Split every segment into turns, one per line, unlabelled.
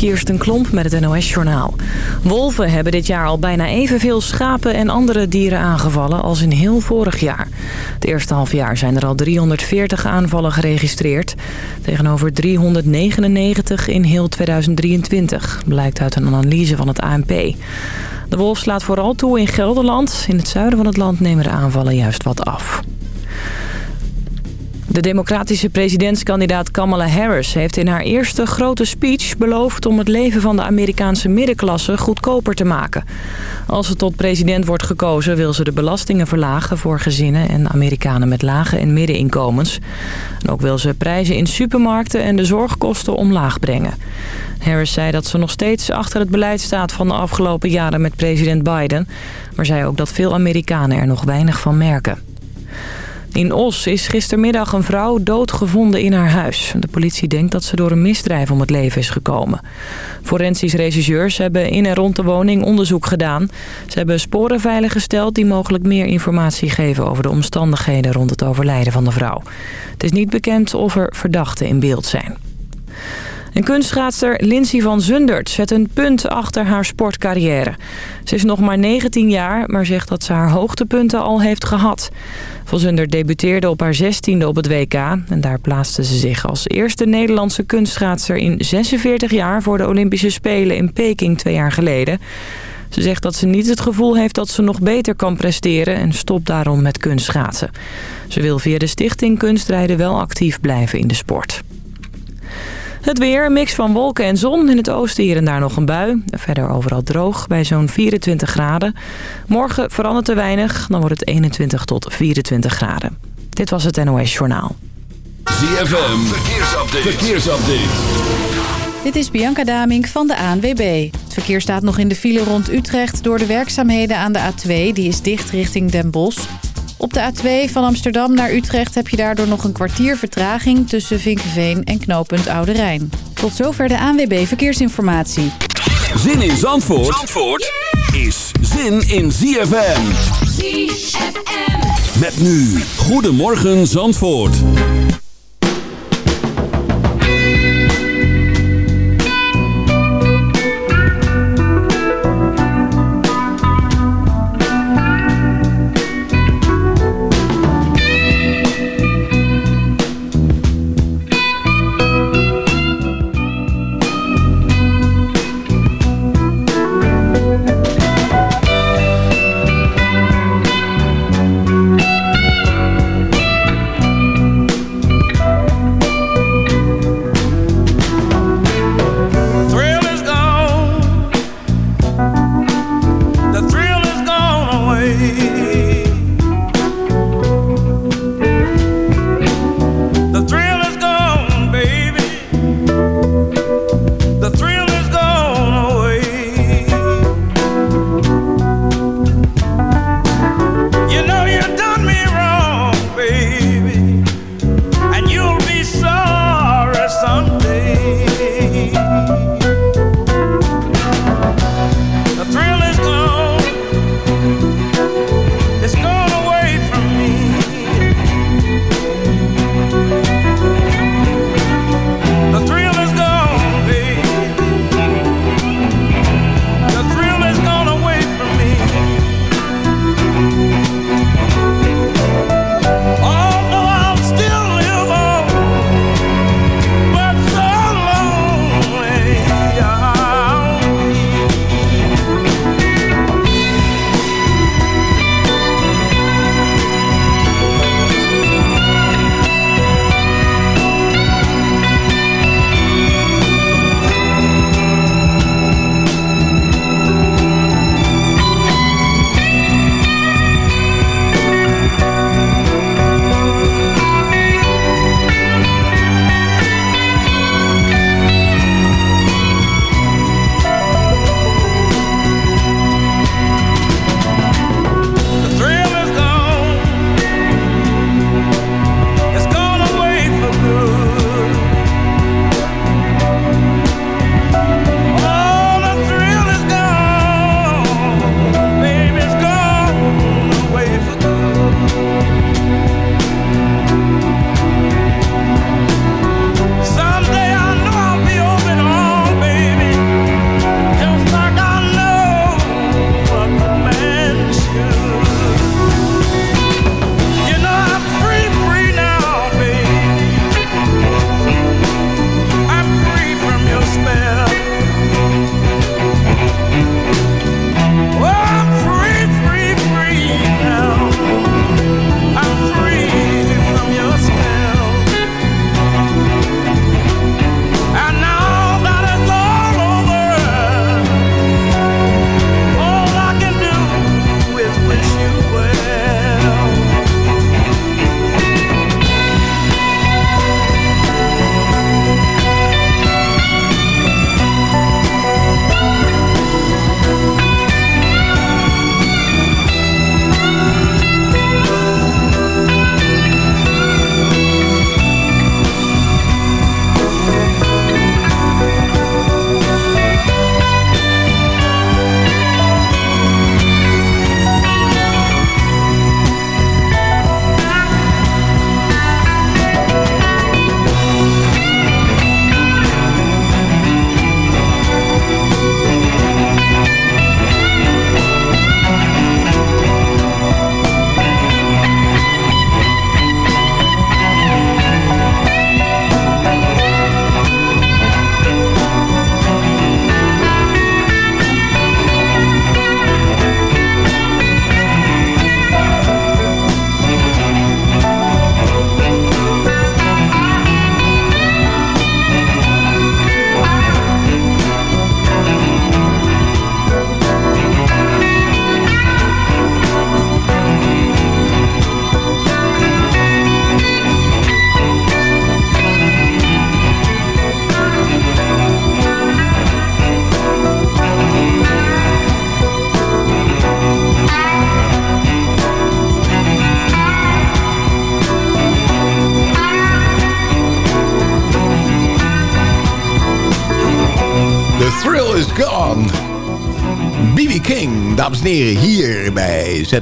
Kirsten Klomp met het NOS-journaal. Wolven hebben dit jaar al bijna evenveel schapen en andere dieren aangevallen als in heel vorig jaar. Het eerste halfjaar zijn er al 340 aanvallen geregistreerd... tegenover 399 in heel 2023, blijkt uit een analyse van het ANP. De wolf slaat vooral toe in Gelderland. In het zuiden van het land nemen de aanvallen juist wat af. De democratische presidentskandidaat Kamala Harris heeft in haar eerste grote speech beloofd om het leven van de Amerikaanse middenklasse goedkoper te maken. Als ze tot president wordt gekozen wil ze de belastingen verlagen voor gezinnen en Amerikanen met lage en middeninkomens. En ook wil ze prijzen in supermarkten en de zorgkosten omlaag brengen. Harris zei dat ze nog steeds achter het beleid staat van de afgelopen jaren met president Biden, maar zei ook dat veel Amerikanen er nog weinig van merken. In Os is gistermiddag een vrouw doodgevonden in haar huis. De politie denkt dat ze door een misdrijf om het leven is gekomen. Forensisch regisseurs hebben in en rond de woning onderzoek gedaan. Ze hebben sporen veiliggesteld die mogelijk meer informatie geven... over de omstandigheden rond het overlijden van de vrouw. Het is niet bekend of er verdachten in beeld zijn. En kunstschaatster Lindsay van Zundert zet een punt achter haar sportcarrière. Ze is nog maar 19 jaar, maar zegt dat ze haar hoogtepunten al heeft gehad. Van Zundert debuteerde op haar 16e op het WK. En daar plaatste ze zich als eerste Nederlandse kunstschaatser in 46 jaar... voor de Olympische Spelen in Peking twee jaar geleden. Ze zegt dat ze niet het gevoel heeft dat ze nog beter kan presteren... en stopt daarom met kunstschaatsen. Ze wil via de stichting Kunstrijden wel actief blijven in de sport. Het weer, een mix van wolken en zon. In het oosten hier en daar nog een bui. Verder overal droog bij zo'n 24 graden. Morgen verandert er weinig. Dan wordt het 21 tot 24 graden. Dit was het NOS Journaal.
ZFM, verkeersupdate. verkeersupdate.
Dit is Bianca Damink van de ANWB. Het verkeer staat nog in de file rond Utrecht door de werkzaamheden aan de A2. Die is dicht richting Den Bosch. Op de A2 van Amsterdam naar Utrecht heb je daardoor nog een kwartier vertraging tussen Vinkenveen en knooppunt Oude Rijn. Tot zover de ANWB Verkeersinformatie.
Zin in Zandvoort, Zandvoort is zin in ZFM. ZFM. Met nu, Goedemorgen Zandvoort.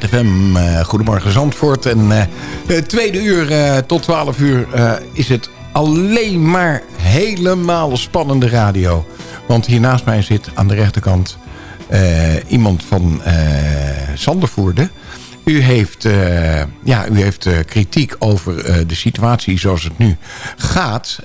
ZFM. Uh, Goedemorgen Zandvoort. En uh, tweede uur uh, tot 12 uur is het alleen maar helemaal spannende radio. Want hier naast mij zit aan de rechterkant iemand van Zandervoerde. U heeft, ja, u heeft kritiek over de situatie zoals het nu gaat.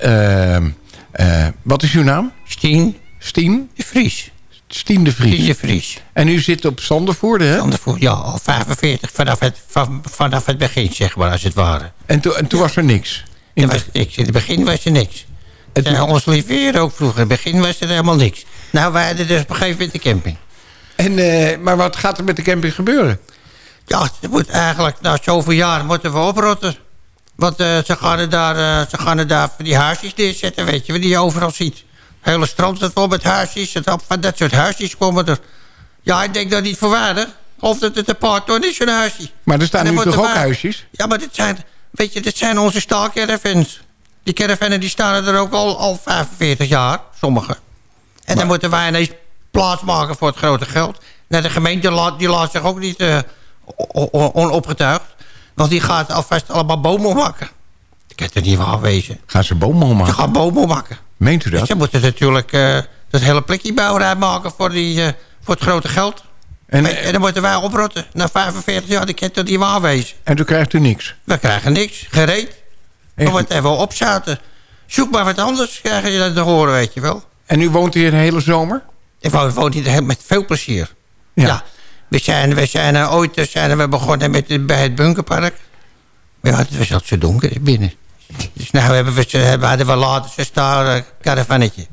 wat is uw naam?
Stien.
Stien?
De Vries.
Stien de Vries.
Stien de Vries.
En u zit op Zandervoorde, hè?
Ja, al 45, vanaf het, van, vanaf het begin, zeg maar, als het ware.
En, to, en toen was er niks?
In, was niks. in het begin was er niks. Het toen... ons lief ook vroeger. In het begin was er helemaal niks. Nou, wij hadden dus op een gegeven moment de camping.
En, uh, maar wat gaat er met de camping gebeuren?
Ja, het moet eigenlijk, na zoveel jaar moeten we oprotten. Want uh, ze, gaan er daar, uh, ze gaan er daar die huisjes neerzetten, weet je, wat die je overal ziet hele strand zat vol met huisjes. Van dat soort huisjes komen er. Ja, ik denk dat niet voor waardig. Of dat het een paar ton is, zo'n huisje.
Maar er staan nu toch ook huisjes?
Ja, maar dit zijn, weet je, dit zijn onze staalcaravans. Die caravannen die staan er ook al, al 45 jaar, sommige. En dan moeten wij ineens plaats maken voor het grote geld. Nou, de gemeente laat, die laat zich ook niet uh, onopgetuigd. Want die gaat alvast allemaal bomen maken. Ik heb er niet van wezen.
Gaan ze bomen maken?
Ze gaan bomen maken.
Meent u dat?
Ze moeten natuurlijk uh, dat hele plekje bouwen maken voor, die, uh, voor het grote geld. En, en, dan moeten wij oprotten. Na 45 jaar, ik kent dat niet waar wezen.
En toen krijgt u niks?
We krijgen niks, gereed. We moeten even opzaten. Zoek maar wat anders, krijgen je dat te horen, weet je wel.
En u woont hier de hele zomer?
Ik woon hier met veel plezier. Ja. ja. We zijn, we zijn ooit zijn we begonnen met, bij het bunkerpark. Ja, het was altijd zo donker binnen. Dus nou hebben we, hebben, hadden we later zo'n star uh, caravannetje.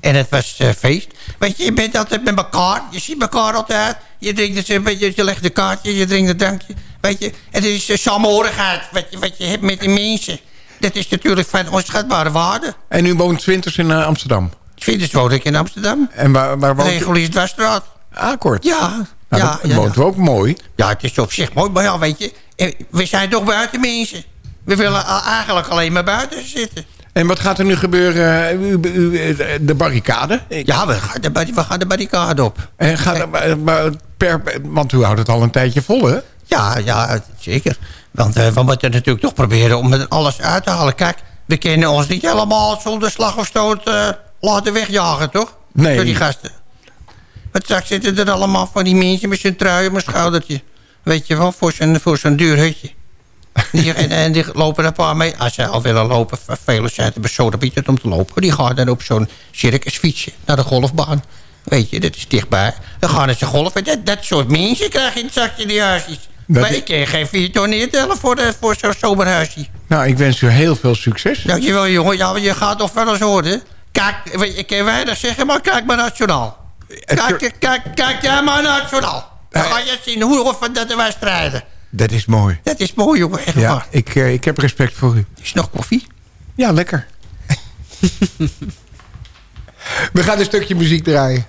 En het was uh, feest. Weet je, je bent altijd met elkaar. Je ziet elkaar altijd. Je drinkt een beetje, je legt een kaartje, je drinkt een drankje. Weet je, het is uh, saamhorigheid wat je, wat je hebt met de mensen. Dat is natuurlijk van onschatbare waarde.
En u woont winters in uh, Amsterdam?
Winters woon ik in Amsterdam.
En waar, waar woont u?
Regulier Dwarsstraat.
Akkoord.
Ja.
Nou,
ja,
dat ja, woont ja. ook mooi.
Ja, het is op zich mooi. Maar ja, weet je, we zijn toch buiten mensen. We willen eigenlijk alleen maar buiten zitten.
En wat gaat er nu gebeuren? De barricade?
Ja, we gaan de, we gaan de barricade op.
En gaat, per, want u houdt het al een tijdje vol, hè?
Ja, ja zeker. Want uh, we moeten natuurlijk toch proberen om alles uit te halen. Kijk, we kunnen ons niet helemaal zonder slag of stoot uh, laten wegjagen, toch?
Nee.
Door die gasten. Want straks zitten er allemaal van die mensen met zijn trui op mijn schoudertje. Weet je wel, voor zo'n zo'n duur hutje. Die, en, en, die lopen een paar mee. Als ze al willen lopen, velen zijn er besodemieterd om te lopen. Die gaan dan op zo'n circusfietsje naar de golfbaan. Weet je, dat is dichtbij. Dan gaan ze golven. Dat, dat soort mensen krijg je in het zakje die huisjes. maar ik kan geen vier ton neertellen voor, de, voor zo'n zomerhuisje.
Nou, ik wens u heel veel succes.
Dankjewel, jongen. Ja, je gaat toch wel eens horen. Kijk, ik kan weinig zeggen, maar kijk maar nationaal. Kijk, kijk, kijk jij maar nationaal. Dan ga je zien hoe of dat wij strijden.
Dat is mooi.
Dat is mooi, jongen. Echt
ja, ik, uh, ik heb respect voor u.
Is nog koffie?
Ja, lekker. We gaan een stukje muziek draaien.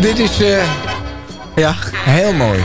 Dit is uh, ja, heel mooi.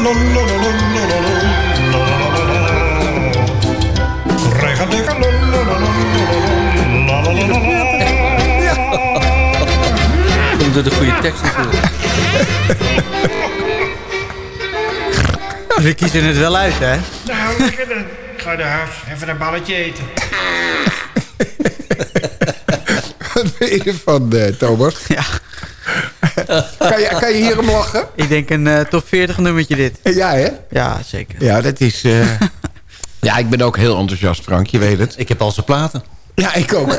Komt door de goede tekst natuurlijk.
We kiezen het wel uit, hè?
Nou, lekker dan. Ik ga naar huis, even een balletje eten.
Wat vind je ervan, eh, Thomas?
Ja.
Kan je, kan je hierom lachen?
Ik denk een eh, top 40 nummertje dit.
Ja, hè?
Ja, zeker.
Ja, dat is... eh, Ja, ik ben ook heel enthousiast, Frank. Je weet het.
Ik heb al zijn platen.
Ja, ik ook.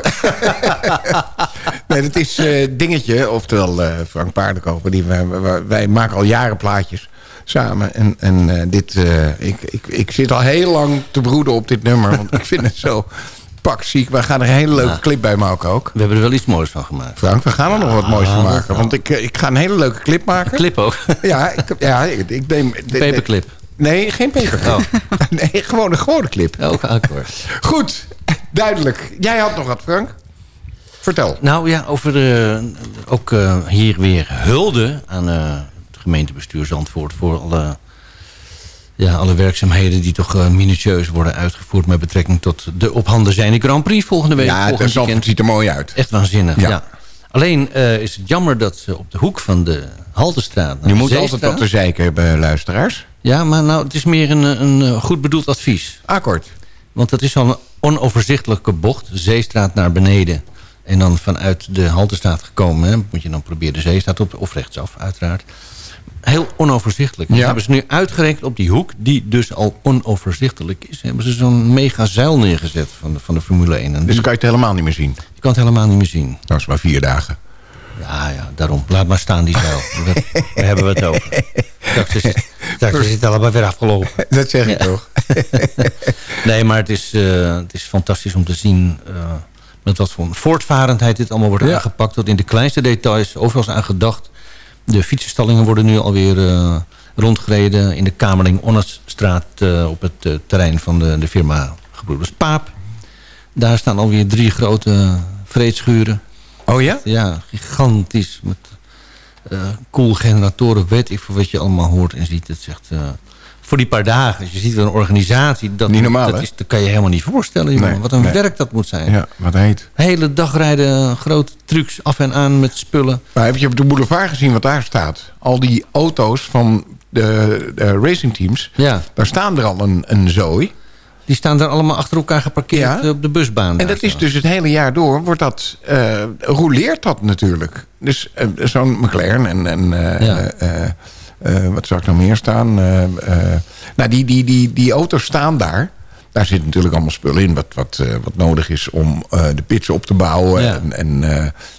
nee, dat is eh Dingetje, oftewel eh, Frank Paardenkoper. Die, wij, wij- wij maken al jaren plaatjes samen. En, en eh, dit, eh, ik, ik, ik zit al heel lang te broeden op dit nummer. Want ik vind het zo pakziek. We gaan er een hele leuke clip bij maken ook.
We hebben er wel iets moois van gemaakt.
Frank, we gaan er nog wat moois van maken. Want ik, eh, ik ga een hele leuke clip maken.
Clip ook.
Ja, ik, ja, ik, ik neem...
Paperclip.
Nee, geen paperclip.
Oh.
Nee, gewoon een gewone clip.
Ook akkoord.
Goed, duidelijk. Jij had nog wat, Frank? Vertel.
Nou ja, over eh, ook eh, hier weer hulde aan het gemeentebestuur Zandvoort... voor alle, ja, alle werkzaamheden die toch eh, minutieus worden uitgevoerd... met betrekking tot de op handen zijnde Grand Prix volgende week.
Ja, het
volgend
Zandvoort
weekend.
ziet er mooi uit.
Echt waanzinnig,
Ja.
ja. Alleen eh, is het jammer dat ze op de hoek van de Haltestraat...
Je
de
moet altijd wat te zeiken hebben, luisteraars.
Ja, maar nou, het is meer een, eh, een eh, goed bedoeld advies.
Akkoord.
Want dat is al een onoverzichtelijke bocht. Zeestraat naar beneden. En dan vanuit de Haltestraat gekomen. Hè, moet je dan proberen de Zeestraat op. Of rechtsaf, uiteraard. Heel onoverzichtelijk. Dat
Ja.
hebben ze nu uitgerekend op die hoek. Die dus al onoverzichtelijk is. Hebben ze zo'n mega zeil neergezet van de, van de Formule 1. En
Dus kan je het helemaal niet meer zien.
je kan het helemaal niet meer zien.
Dat is maar vier dagen.
Ja, ja, daarom. Laat maar staan die zeil. Dat- Daar hebben we het over. Straks is, straks is het allemaal weer afgelopen.
Dat zeg ik
Ja.
toch.
Nee, maar het is, eh, het is fantastisch om te zien... eh, met wat voor voortvarendheid dit allemaal wordt
Ja.
aangepakt. Tot in de kleinste details, overal is aan gedacht. De fietsenstallingen worden nu alweer eh rondgereden... in de Kamerling-Onnesstraat eh, op het eh, terrein van de, de firma Gebroeders Paap. Daar staan alweer drie grote vreedschuren.
Oh ja?
Ja, gigantisch. Met koelgeneratoren, weet ik voor wat je allemaal hoort en ziet. Het zegt, voor die paar dagen, als je ziet wel een organisatie... Dat,
Niet normaal,
dat, is, dat kan je helemaal niet voorstellen. jongen.
Nee,
wat een
nee.
werk dat moet zijn.
Ja, wat heet.
Hele dag rijden grote trucks af en aan met spullen.
Maar heb je op de boulevard gezien wat daar staat? Al die auto's van de, de racingteams.
Ja,
Daar staan er al een, een zooi.
die staan daar allemaal achter elkaar geparkeerd
Ja.
eh, op de busbaan.
En dat is
zo.
dus het hele jaar door. Wordt dat, rouleert dat natuurlijk. Dus eh, zo'n McLaren en, en
Ja.
Eh, wat zou ik nog meer staan? Eh, eh, nou, die, die, die, die auto's staan daar. Daar zit natuurlijk allemaal spullen in wat, wat, wat nodig is om de pits op te bouwen.
Ja.
En, en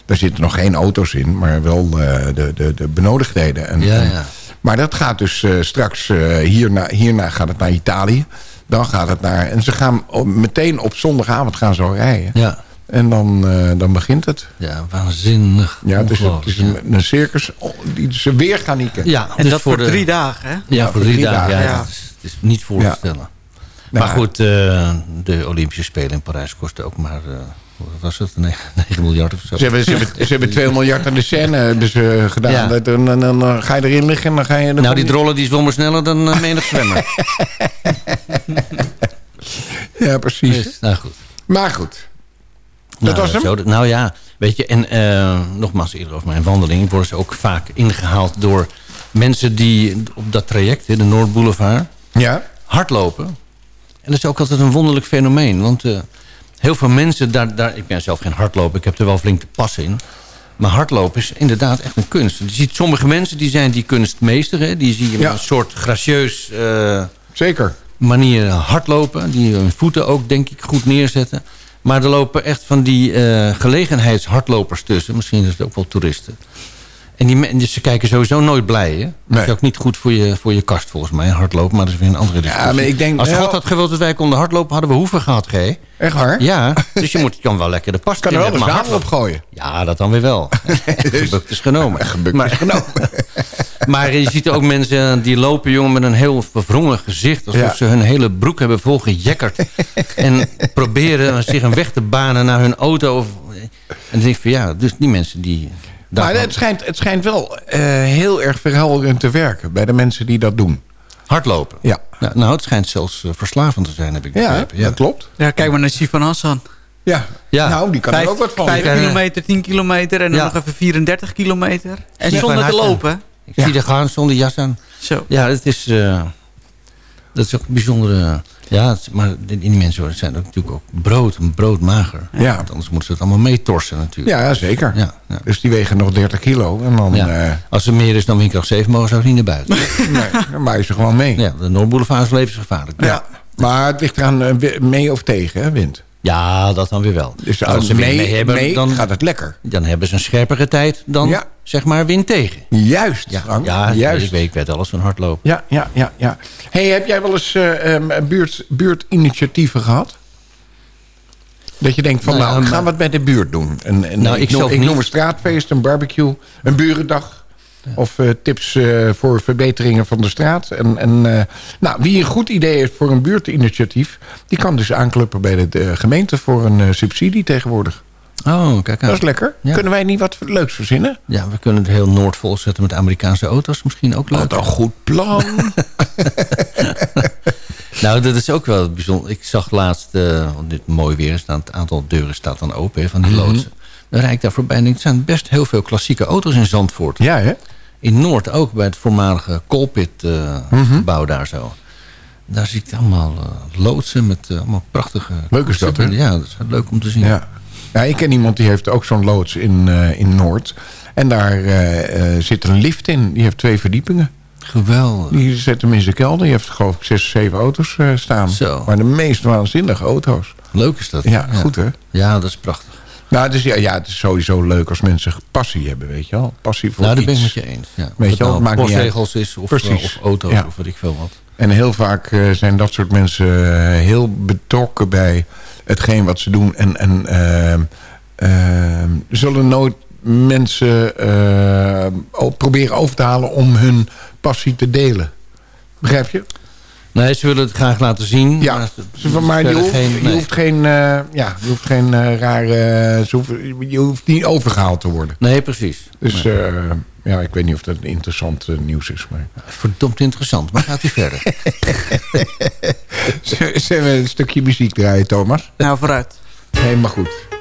daar zitten nog geen auto's in, maar wel de, de, de benodigdheden. En,
Ja,
en-
ja.
maar dat gaat dus straks, hierna, hierna gaat het naar Italië. Dan gaat het naar... En ze gaan meteen op zondagavond gaan ze al rijden.
Ja,
En dan, eh, dan begint het.
ja, waanzinnig.
Ja, het is, een- het is een, een circus oh, die ze weer gaan nieken.
Ja,
En
dus
dat voor
de-
drie dagen, hè?
Ja, voor drie, dagen. Ja,
ja.
Het, is, het is niet voor te stellen.
Nou,
maar goed, eh, de Olympische Spelen in Parijs kosten ook maar... eh, wat was het? 9, 9 miljard of zo.
Ze hebben, ze, hebben, ze hebben 2 miljard aan de scène hebben ze gedaan.
Ja.
Dat- En dan, dan, dan ga je erin liggen en dan ga je...
Nou, die drollen die zwommen sneller dan uh, menig zwemmer.
Ja, precies.
Dus, nou goed.
Maar goed. Dat
Nou,
was hem?
zo, nou ja, weet je, en eh, nogmaals eerder over mijn wandeling... worden ze ook vaak ingehaald door mensen die op dat traject... de Noordboulevard,
Ja.
hardlopen. En dat is ook altijd een wonderlijk fenomeen. Want eh, heel veel mensen, daar, daar, ik ben zelf geen hardloper... ik heb er wel flink te passen in... Maar hardlopen is inderdaad echt een kunst. Je ziet sommige mensen die zijn die kunstmeester. Hè? Die zie je
Ja.
met een soort gracieus eh,
Zeker.
manier hardlopen. Die hun voeten ook, denk ik, goed neerzetten. Maar er lopen echt van die eh, gelegenheidshardlopers tussen. Misschien is het ook wel toeristen. En die, men- dus ze kijken sowieso nooit blij. Hè? Dat
Nee.
is ook niet goed voor je, voor je kast volgens mij, hardlopen. Maar dat is weer een andere discussie.
maar ik denk
Als God had gewild dat wij konden hardlopen, hadden we hoeven gehad, G.
Echt waar?
Ja, dus je moet, kan wel lekker de pas
Kan er wel een op gooien.
Ja, dat dan weer wel. Gebukt is genomen.
Gebukt
maar,
is genomen.
maar je ziet ook mensen die lopen, jongen, met een heel verwrongen gezicht. Alsof
Ja.
ze hun hele broek hebben volgejekkerd. en proberen zich een weg te banen naar hun auto. En dan denk ik van ja, dus die mensen die...
Maar het schijnt, het schijnt wel eh, heel erg verhelderend te werken bij de mensen die dat doen.
Hardlopen.
Ja,
Ja, nou, het schijnt zelfs eh, verslavend te zijn, heb ik
ja,
begrepen.
dat klopt.
Ja, kijk maar naar Sivan Hassan.
Ja.
Ja.
nou die kan
Vijf,
er ook wat van.
vijf
Ja.
kilometer, 10 kilometer en dan
Ja.
nog even 34 kilometer. En zonder te lopen.
Ik
Ja.
zie er gaan zonder jas aan.
Zo.
Ja, het is, eh, dat is ook een bijzondere... Ja, maar die die mensen zijn ook natuurlijk ook brood, broodmager.
Ja.
Want anders moeten ze het allemaal meetorsen natuurlijk.
Ja, zeker.
Ja, ja.
Dus die wegen nog 30 kilo. En dan
Ja.
eh
Als er meer is dan windkracht 7, mogen ze ook niet naar buiten.
nee, dan buien ze gewoon mee. Ja.
ja, de Noordboulevard is levensgevaarlijk.
Maar het ligt eraan eh, mee of tegen, hè, wind.
Ja, dat dan weer wel.
Dus
als
als
ze
mee,
mee hebben,
mee
dan,
gaat het lekker.
dan hebben ze een scherpere tijd dan,
Ja.
Zeg maar, wind tegen.
Juist,
Ja,
Frank.
ja
Juist.
ik weet, ik weet alles van hardlopen.
Ja, ja, ja, ja. Hey, heb jij wel eens ehm, buurt, buurtinitiatieven gehad? Dat je denkt van,
Nou
nou,
ja,
ik ga
maar-
wat bij de buurt doen. En, en
Nou,
ik, noem, ik noem een straatfeest, een barbecue, een burendag. Of eh, tips eh, voor verbeteringen van de straat. En, en, nou, wie een goed idee heeft voor een buurtinitiatief... die kan dus aankloppen bij de, de gemeente voor een subsidie tegenwoordig.
Oh, kijk
Dat is lekker.
Ja.
Kunnen wij niet wat leuks verzinnen?
Ja, we kunnen het heel Noord volzetten met Amerikaanse auto's. Misschien ook leuk.
Wat een goed plan.
Nou, dat is ook wel bijzonder. Ik zag laatst, eh, want dit mooi weer is, het aantal deuren staat dan open van die loodsen. Dan rijd ik daar voorbij en denk, er zijn best heel veel klassieke auto's in Zandvoort.
ja, hè?
In Noord ook, bij het voormalige Colpit eh, gebouw daar zo. Daar zie ik allemaal eh, loodsen met allemaal prachtige...
Leuk is dat, hè?
Ja, dat is leuk om te zien.
Ja. Ja, ik ken iemand die heeft ook zo'n loods in, eh, in Noord. En daar eh, eh, zit een lift in. Die heeft twee verdiepingen.
Geweldig.
Die zet hem in zijn kelder. Die heeft geloof ik zes of zeven auto's staan.
Zo.
Maar de meest waanzinnige auto's.
Leuk is dat.
Ja, goed hè?
Ja, dat is prachtig.
Nou, dus ja, ja, het is sowieso leuk als mensen passie hebben, weet je wel. Passie voor
nou, daar ben ik
iets.
met je eens. Ja.
Weet je wel,
nou postregels is of, of auto's
Ja.
of weet ik veel wat.
En heel vaak zijn dat soort mensen heel betrokken bij hetgeen wat ze doen. En, en ehm, ehm, zullen nooit mensen eh, proberen over te halen om hun passie te delen. Begrijp je?
Nee, ze willen het graag laten zien.
Ja,
maar,
Ze- maar je hoeft
geen-
geen, je
nee.
hoeft geen, eh, ja, je hoeft geen eh, rare... je hoeft niet overgehaald te worden.
Nee, precies.
Dus
Nee.
ja, ik weet niet of dat interessant nieuws is. Maar...
Verdomd interessant, maar gaat u verder.
Zullen we een stukje muziek draaien, Thomas?
Nou, vooruit.
Helemaal goed.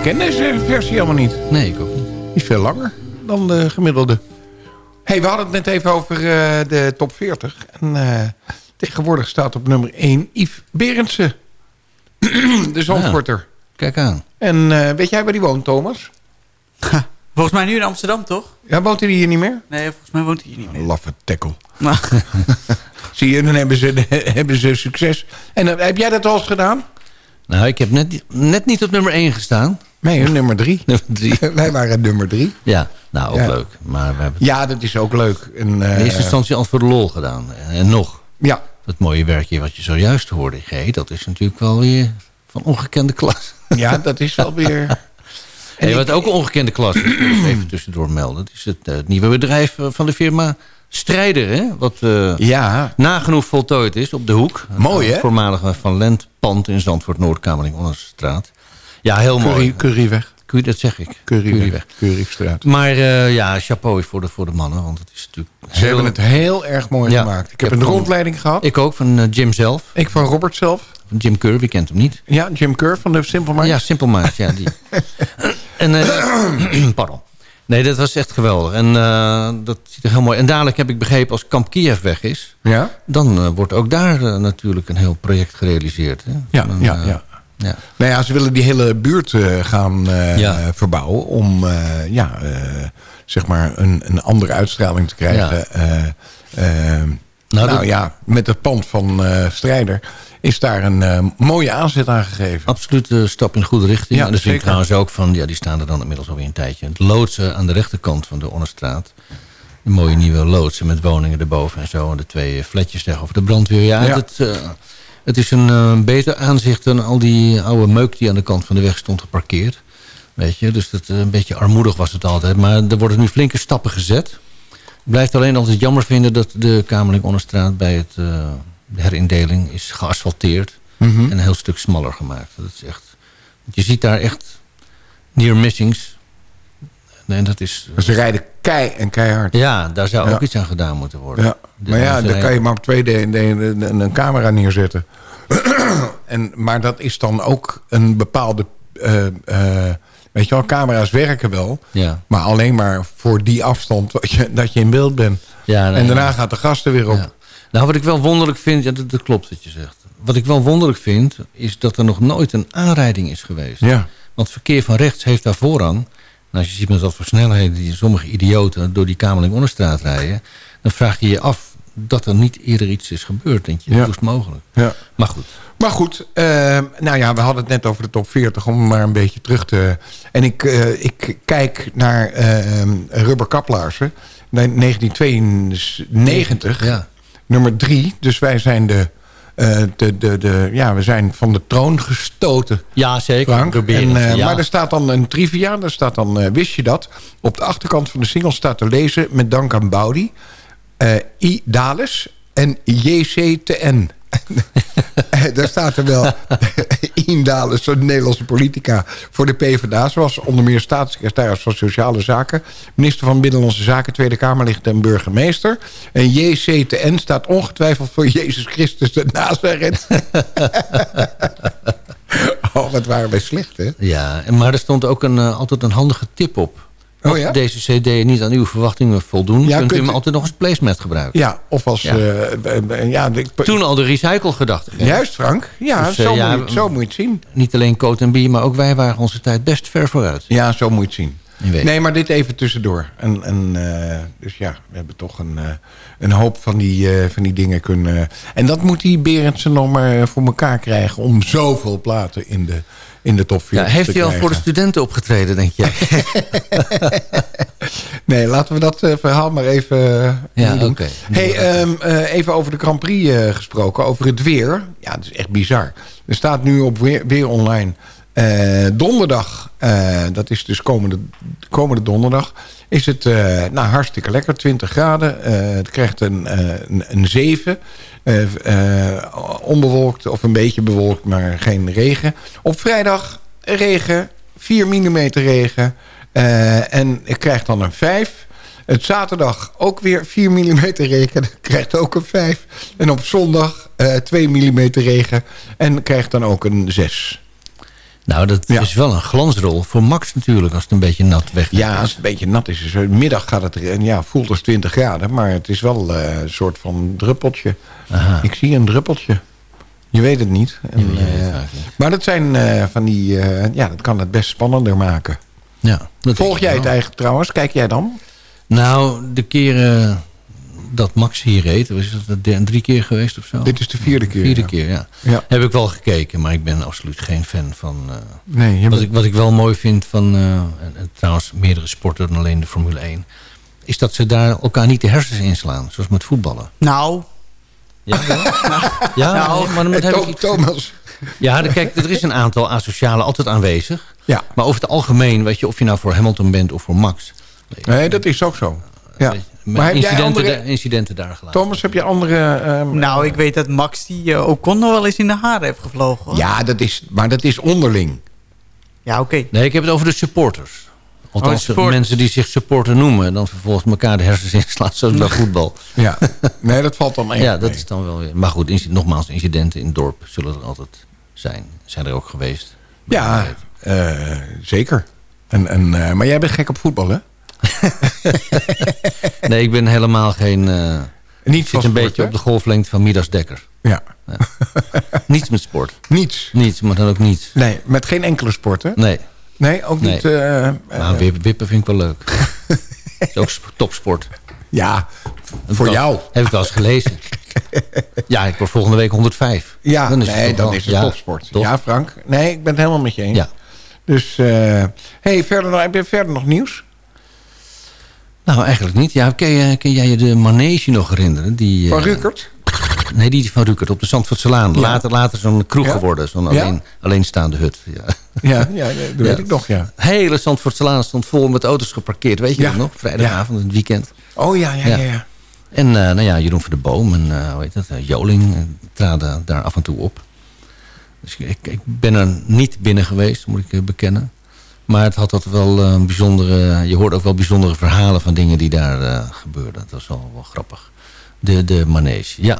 Ik ken deze versie helemaal niet.
Nee, ik ook niet.
Die is veel langer dan de gemiddelde. hey, we hadden het net even over eh, de top 40. En eh, tegenwoordig staat op nummer 1 Yves Berendsen. de Zandvoorter.
Kijk aan.
En eh, weet jij waar die woont, Thomas?
Volgens mij nu in Amsterdam, toch?
Ja, woont hij hier niet meer?
Nee, volgens mij woont hij hier niet meer.
Laffe tackle.
Maar,
Zie je, dan hebben ze, hebben ze succes. En heb jij dat al eens gedaan?
Nou, ik heb net, net niet op nummer 1 gestaan.
Nee, nummer 3.
Nummer 3.
Wij waren nummer 3.
Ja, nou ook
Ja.
leuk. Maar we hebben
Ja, dat is ook leuk. En, eh,
in eerste instantie al voor de lol gedaan. En nog,
Ja,
dat mooie werkje wat je zojuist hoorde, G, dat is natuurlijk wel weer van ongekende klas.
ja, dat is wel weer...
En hey, wat ook een ongekende klas is, even tussendoor melden. Is het, eh, het nieuwe bedrijf eh, van de firma Strijder, hè? Wat eh,
Ja,
nagenoeg voltooid is op de hoek.
Mooi, hè?
Voormalige Van Lent-pand in Zandvoort, Noordkamerling, Onderstraat. Ja, heel
Curry,
mooi.
Curryweg.
Curry, dat zeg ik.
Curryweg.
Curryweg.
Currystraat.
Maar eh, ja, chapeau voor de, voor de mannen, want het is natuurlijk...
Ze hebben het heel erg mooi
Ja.
gemaakt. Ik
Ik
heb
heb
een
van-
rondleiding gehad. Ik,
Ik ook, van eh, Jim zelf.
van Robert zelf.
Jim Kerr, wie kent hem niet?
Ja, Jim Kerr van de Simple Minds.
Ja, Simple Minds, ja, die. en, eh, pardon. Nee, dat was echt geweldig. En dat ziet er heel mooi. En dadelijk heb ik begrepen, als Kamp Kiev weg is...
Ja?
dan wordt ook daar natuurlijk een heel project gerealiseerd. Hè?
Ja,
Dan,
ja, ja.
Ja.
Nou ja, ze willen die hele buurt eh, gaan eh,
Ja.
verbouwen... om eh, ja, zeg maar een, een andere uitstraling te krijgen. Nou
dat-
ja, met het pand van Strijder... is daar een mooie aanzet aan gegeven.
Absoluut een stap in de goede richting.
Ja,
en dat vind ik trouwens ook van... Ja, die staan er dan inmiddels alweer een tijdje. Het loodsen aan de rechterkant van de Onnerstraat. Een mooie nieuwe loodsen met woningen erboven en zo. En de twee flatjes tegenover de brandweer. Ja,
Ja.
Het, het is een eh, beter aanzicht dan al die oude meuk die aan de kant van de weg stond geparkeerd. Weet je, dus dat, eh, een beetje armoedig was het altijd. Maar er worden nu flinke stappen gezet. Ik blijf het alleen altijd jammer vinden dat de Kamerling Onnerstraat bij het, eh, de herindeling is geasfalteerd.
Mhm.
En een heel stuk smaller gemaakt. Dat is echt, je ziet daar echt near missings. En dat is...
Ze rijden kei en keihard.
Ja, daar zou
Ja.
ook iets aan gedaan moeten worden.
Ja,
De-
maar ja, dan kan je maar op twee de, de- de- een, een camera neerzetten. en, maar dat is dan ook een bepaalde... eh, eh, weet je wel, camera's werken wel.
Ja.
Maar alleen maar voor die afstand wat je, dat je in beeld bent.
Ja, nee,
en daarna
ja.
gaat de gasten weer op.
Nou, wat ik wel wonderlijk vind, ja, dat, dat klopt wat je zegt. Wat ik wel wonderlijk vind, is dat er nog nooit een aanrijding is geweest.
Ja.
Want verkeer van rechts heeft daar voorrang. En als je ziet met wat voor snelheden die sommige idioten door die Kamerling Onderstraat rijden, dan vraag je je af dat er niet eerder iets is gebeurd. Denk je,
Ja.
hoe is mogelijk?
Ja.
Maar goed.
Maar goed, eh, nou ja, we hadden het net over de top 40, om maar een beetje terug te... En ik, eh, ik kijk naar eh Rubber Kaplaarzen, 1992,
Ja.
nummer drie. Dus wij zijn, de, eh, de, de, de, ja, we zijn van de troon gestoten,
Ja, zeker.
Frank. En, eh,
ja.
Maar er staat dan een trivia, daar staat dan, eh, wist je dat? Op de achterkant van de single staat te lezen, met dank aan Baudi... I. Dales en JCTN. Daar staat er wel Ian Dales, een Nederlandse politica voor de PvdA. Zoals onder meer staatssecretaris van Sociale Zaken... minister van Binnenlandse Zaken, Tweede Kamerlid en burgemeester. En JCTN staat ongetwijfeld voor Jezus Christus de Nazareth. oh, wat waren wij slecht, hè?
Ja, en- maar er stond ook een, eh, altijd een handige tip op.
Oh
Als
ja?
deze cd niet aan uw verwachtingen voldoen...
Ja,
kunt u hem altijd nog als placemat gebruiken.
Ja, of als...
Ja.
eh, eh, ja, ik-
Toen al de recycle-gedachte.
Juist, Frank. Ja,
Dus, eh,
zo,
ja,
moet je, zo moet je het zien.
Niet alleen Coat en Bier, maar ook wij waren onze tijd best ver vooruit.
Ja, zo moet je het zien. Nee, maar dit even tussendoor. En, en, eh, dus ja, we hebben toch een, eh, een hoop van die, eh, van die dingen kunnen... En dat moet die Berendsen nog maar voor elkaar krijgen... om zoveel platen in de, in de top 40
Ja, heeft hij al voor de studenten opgetreden, denk jij?
Nee, laten we dat eh, verhaal maar even eh,
Ja,
doen. Hey, ehm, eh, even over de Grand Prix gesproken. Over het weer. Ja, het is echt bizar. Er staat nu op Weer, weer Online... donderdag, dat is dus komende, komende donderdag... is het eh, nou, hartstikke lekker, 20 graden. Eh, het krijgt een, eh, een, een 7. Eh, eh, onbewolkt of een beetje bewolkt, maar geen regen. Op vrijdag regen, 4 mm regen... En ik krijg dan een 5. Het zaterdag ook weer 4 mm regen. Krijgt ook een 5. En op zondag eh 2 mm regen. En krijgt dan ook een 6.
Nou, dat
Ja.
is wel een glansrol voor Max natuurlijk, als het een beetje nat weg
Ja, als het een beetje nat is. Dus middag gaat het, en ja, voelt als 20 graden. Maar het is wel eh, een soort van druppeltje.
Aha.
Ik zie een druppeltje. Je weet het niet. En,
Je weet het
eh,
niet.
maar dat zijn eh, van die... ja, dat kan het best spannender maken.
Ja,
Volg jij het eigenlijk trouwens? Kijk jij dan?
Nou, de keren dat Max hier reed, was het de- drie keer geweest of zo?
Dit is de vierde keer.
Vierde
ja.
keer, ja.
Ja.
Heb ik wel gekeken, maar ik ben absoluut geen fan van... eh,
Nee,
wat,
bent-
ik, wat ik wel mooi vind van, eh, en, en trouwens meerdere sporten dan alleen de Formule 1... is dat ze daar elkaar niet de hersens inslaan, zoals met voetballen.
Nou,
Ja, wel? ja
Nou,
maar dan heb ik
Tho-
iets-
Thomas.
Ja, dan- kijk, er is een aantal asocialen altijd aanwezig.
Ja.
Maar over het algemeen, weet je, of je nou voor Hamilton bent of voor Max...
Nee, dat is ook zo. Ja. Maar heb jij
incidenten,
andere...
daar- incidenten daar gelaten.
Thomas, heb je andere... ehm,
nou, ik weet dat Max die uh, Ocon nog wel eens in de haren heeft gevlogen. Hoor.
Ja, dat is, maar dat is onderling.
Ja, oké.
Nee, ik heb het over de supporters. Althans,
Oh,
mensen die zich supporter noemen... en dan vervolgens elkaar de hersens inslaan, zoals bij voetbal.
Ja. Nee, dat valt dan echt
Ja, dat
mee.
is dan wel weer... Maar goed, nogmaals, incidenten in het dorp zullen er altijd zijn. Zijn er ook geweest.
Ja, eh, zeker. En, en, eh, maar jij bent gek op voetbal, hè?
Nee, ik ben helemaal geen... eh
Niet
zit een
sport,
beetje
hè?
op de golflengte van Midas Dekker.
Ja,
Niets met sport.
niets.
Niets, maar dan ook niets.
Nee, met geen enkele sport, hè?
Nee,
Nee, ook
Nee.
niet... eh, eh,
maar wip- wippen vind ik wel leuk. Is ook sp- topsport.
ja,
Heb
voor jou.
Heb ik wel eens gelezen. Ja, ik word volgende week 105.
Ja,
Dan is
nee,
het
dan is het
ja,
topsport. Ja, Frank. Nee, ik ben het helemaal met je eens.
Ja.
Dus, eh hey, verder nog, heb je verder nog nieuws?
Nou, eigenlijk niet. Ja, ken, je, ken jij je de manege nog herinneren? Die,
Van
eh,
Rukert?
Nee, die van Rukert op de Zandvoortselaan.
Ja.
Later, later zo'n kroeg
Ja.
geworden. Zo'n
Ja.
alleen, alleenstaande hut. Ja.
Ja, ja, dat weet ik nog, ja.
Hele Zandvoortselaan stond vol met auto's geparkeerd. Weet je dat nog? Vrijdagavond, het weekend.
Oh, ja, ja,
Ja. En eh, nou ja, Jeroen van de Boom en eh, hoe heet dat, Joling traden daar af en toe op. Dus ik, ik ben er niet binnen geweest, moet ik bekennen. Maar het had altijd wel eh, een bijzondere... Je hoorde ook wel bijzondere verhalen van dingen die daar eh, gebeurden. Dat was wel, wel grappig. De, de manege, ja.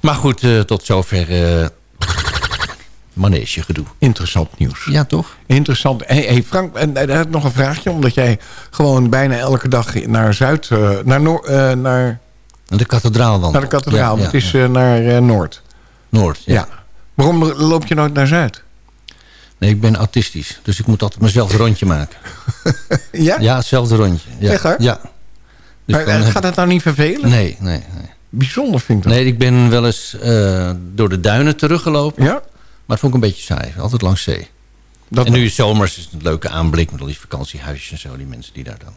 Maar goed, eh, tot zover eh manege gedoe.
Interessant nieuws.
Ja, toch?
Interessant. Hey, hey Frank, en, en nog een vraagje. Omdat jij gewoon bijna elke dag naar Zuid... eh, naar, Noor, eh, naar,
de kathedraal dan.
naar de kathedraal.
Ja,
Het is
ja.
eh, naar eh, Noord.
Noord, ja.
Ja. Waarom loop je nooit naar Zuid?
Nee, ik ben autistisch. Dus ik moet altijd mezelf een rondje maken.
Ja?
Ja, hetzelfde rondje. Ja.
Echt waar?
Ja. Dus
maar,
dan
eh,
heb-
gaat het nou niet vervelen?
Nee, nee, nee.
Bijzonder vind ik dat.
Nee, ik ben wel eens eh, door de duinen teruggelopen.
Ja?
Maar het vond ik een beetje saai. Altijd langs zee.
Dat
en nu is zomers is het een leuke aanblik met al die vakantiehuisjes en zo. Die mensen die daar dan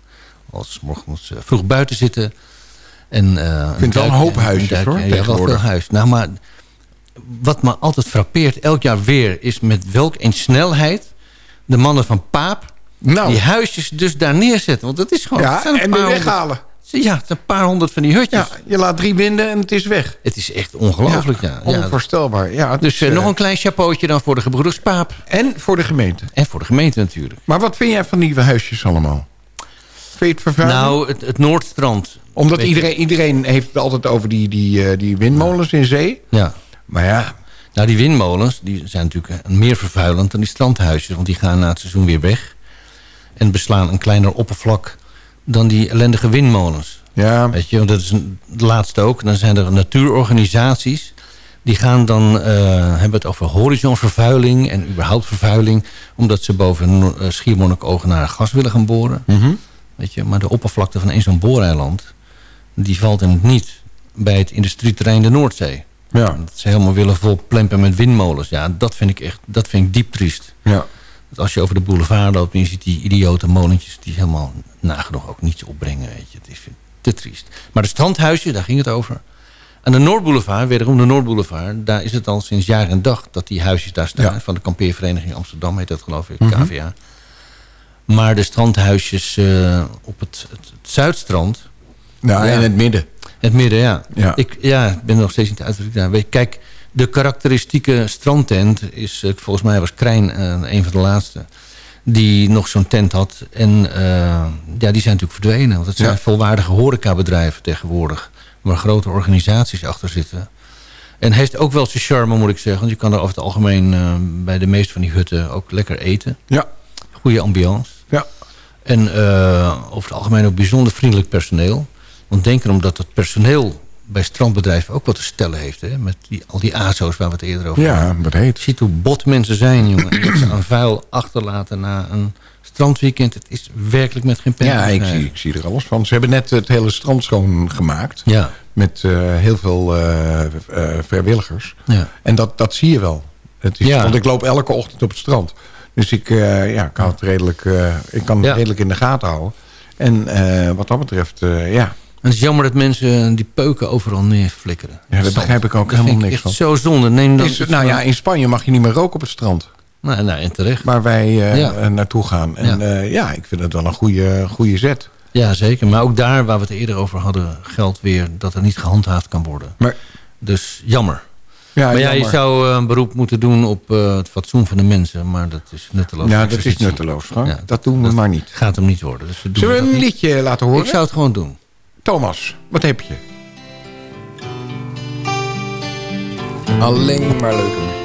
als morgens eh, vroeg buiten zitten. En, eh,
vind wel een hoop huisjes, hoor,
Ja, wel veel huis. Nou, maar wat me altijd frappeert, elk jaar weer, is met welk een snelheid de mannen van Paap
nou,
die huisjes dus daar neerzetten. Want dat is gewoon...
ja, en weer
honderd-
weghalen.
Ja, het een paar honderd van die hutjes.
Ja, je laat drie winden en het is weg.
Het is echt ongelooflijk, ja. ja.
Onvoorstelbaar. Ja,
Dus
is,
eh,
eh,
nog een klein chapeautje dan voor de gebroeders Paap.
En voor de gemeente.
En voor de gemeente natuurlijk.
Maar wat vind jij van die huisjes allemaal? Vind je het?
Nou, het, het Noordstrand.
Omdat iedereen, iedereen heeft het altijd over die, die, eh, die windmolens in zee.
Ja.
Maar ja,
Nou, die windmolens die zijn natuurlijk meer vervuilend dan die strandhuisjes. Want die gaan na het seizoen weer weg. En beslaan een kleiner oppervlak dan die ellendige windmolens.
ja,
Weet je, want dat is een, de laatste ook. Dan zijn er natuurorganisaties. Die gaan dan, eh, hebben het over horizonvervuiling en überhaupt vervuiling. Omdat ze boven eh, Schiermonnikoog naar gas willen gaan boren.
Mhm.
Weet je, maar de oppervlakte van één zo'n booreiland... die valt in het niet bij het industrieterrein de Noordzee.
Ja,
Dat ze helemaal willen vol plempen met windmolens. Ja, dat vind ik echt dat vind ik diep triest.
ja.
Dat als je over de boulevard loopt en je ziet die idiote molentjes... die helemaal nagenoeg ook niets opbrengen, weet je. Het is te triest. Maar de strandhuisjes, daar ging het over. Aan de Noordboulevard, wederom de Noordboulevard... daar is het al sinds jaar en dag dat die huisjes daar staan.
Ja.
Van de kampeervereniging Amsterdam heet dat geloof ik,
Mhm.
KVA. Maar de strandhuisjes eh, op het, het, het Zuidstrand...
Nou,
Ja.
in het midden.
Het midden, ja.
Ja.
Ik, ja, ben nog steeds niet uit. wat ik daar weet. Kijk, de karakteristieke strandtent is... eh, volgens mij was Krijn eh, een van de laatste... die nog zo'n tent had. En eh, ja, die zijn natuurlijk verdwenen. Want het zijn
Ja.
volwaardige horecabedrijven tegenwoordig... waar grote organisaties achter zitten. En heeft ook wel zijn charme, moet ik zeggen. Want je kan er over het algemeen bij de meeste van die hutten ook lekker eten.
Ja.
Goede ambiance.
Ja.
En over het algemeen ook bijzonder vriendelijk personeel. Want denk erom dat het personeel bij strandbedrijven ook wat te stellen heeft. Hè? Met die, al die ASO's waar we het eerder over hadden.
Ja, dat heet.
Je ziet hoe bot mensen zijn, jongen. En dat ze aan vuil achterlaten na een strandweekend. Het is werkelijk met geen pen.
Ja, ik zie, ik zie er alles van. Ze hebben net het hele strand schoongemaakt.
Ja,
Met eh, heel veel eh, vrijwilligers.
ja.
En dat, dat zie je wel. Het is,
Ja.
Want ik loop elke ochtend op het strand. Dus ik, ja, hou het redelijk, ik kan het
Ja.
redelijk in de gaten houden. En wat dat betreft, ja.
En het is jammer dat mensen die peuken overal neerflikkeren.
Ja, daar begrijp ik ook
Dat
helemaal niks
echt
van.
zo zonde. Neem dan
Is, nou ja, in Spanje mag je niet meer roken op het strand.
nou, nou, en terecht.
Waar wij eh,
Ja.
eh, naartoe gaan. En
Ja.
ja. ja, ik vind het wel een goede, goede zet.
Ja, zeker. Maar ook daar, waar we het eerder over hadden, geldt weer dat er niet gehandhaafd kan worden.
Maar,
Dus jammer.
ja,
maar ja, je
jammer.
zou eh, een beroep moeten doen op eh, het fatsoen van de mensen. Maar dat is nutteloos.
Ja, dat is nutteloos. Frank.
Ja,
dat doen we maar niet.
Gaat hem niet worden. Dus we doen
Zullen we
dat
een liedje laten horen?
Ik zou het gewoon doen.
Thomas, wat heb je? Alleen maar leuke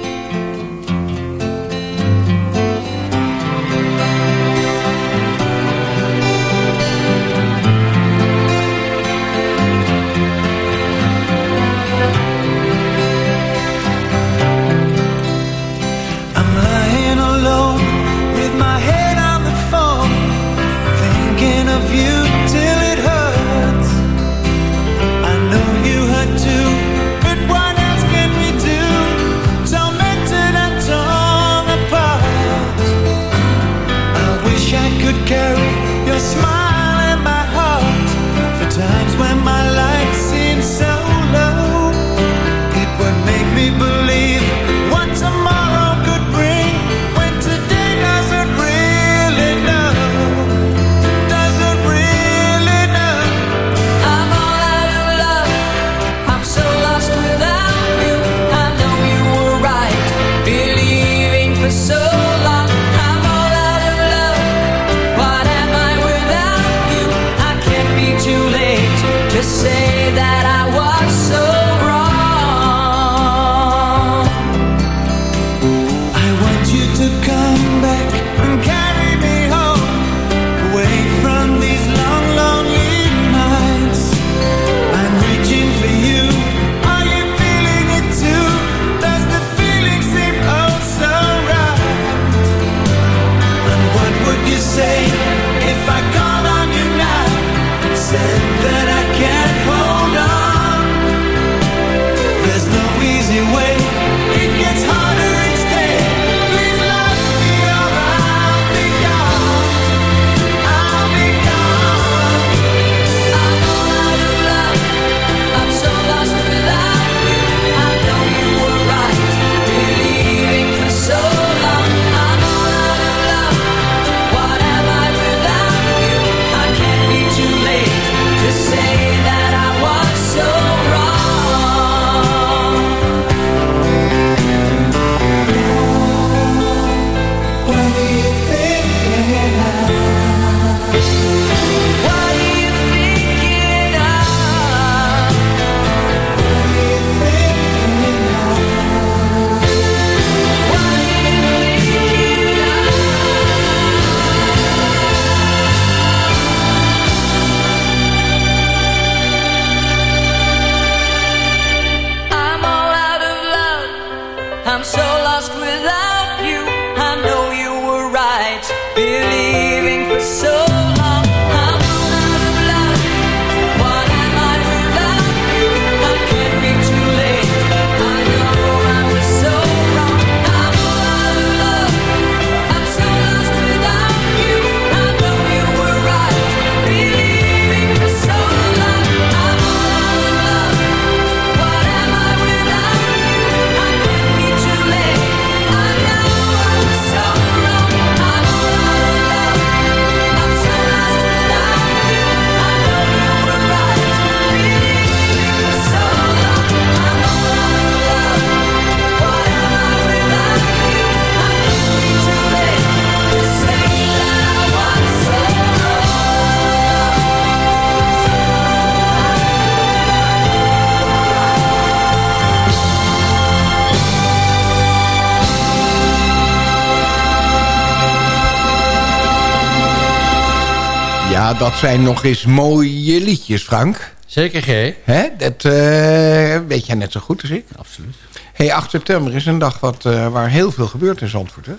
dat zijn nog eens mooie liedjes, Frank.
Zeker G.
Hè? Dat eh, weet jij net zo goed als ik.
Absoluut.
Hey, 8 september is een dag wat, eh, waar heel veel gebeurt in Zandvoort, hè?